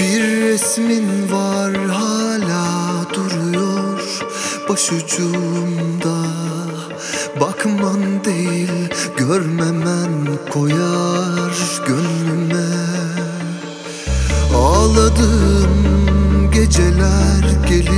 Bir resmin var hala duruyor başucumda. Bakman değil görmemen koyar gönlüme. Ağladım geceler gelir.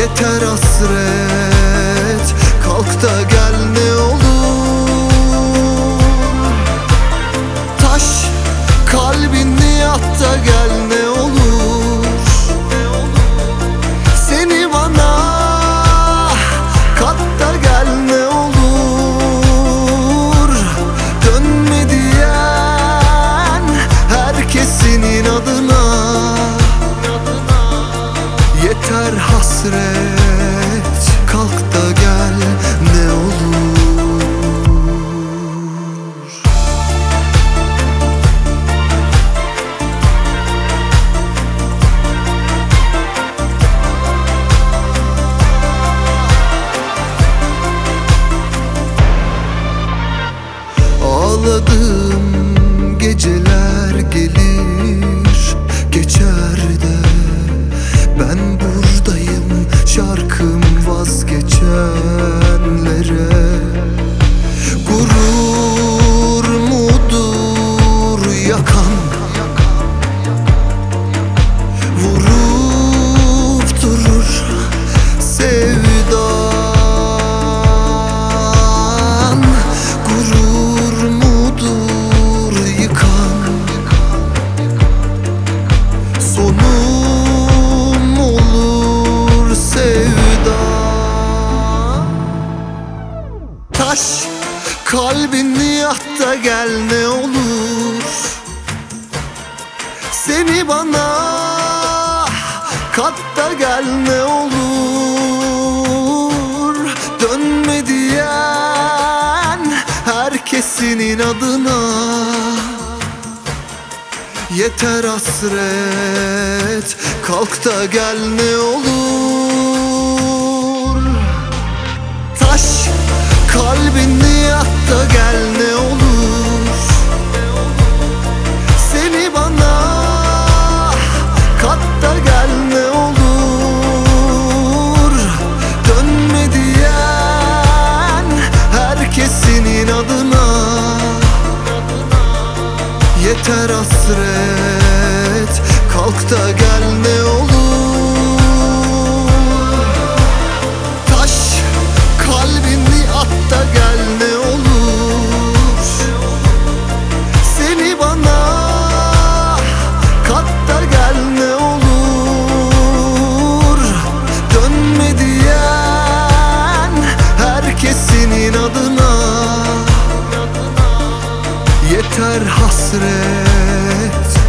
yeter hasret. hasret. Kalk da gel ne olur. Ağladım şarkım vazgeçenlere. Kalbin niyatta gel ne olur. Seni bana katta gel ne olur. Dönme diyen herkesinin adına Yeter hasret kalk da gel ne olur. adına. Yeter hasret Kalk da gel ne olur yeter hasret.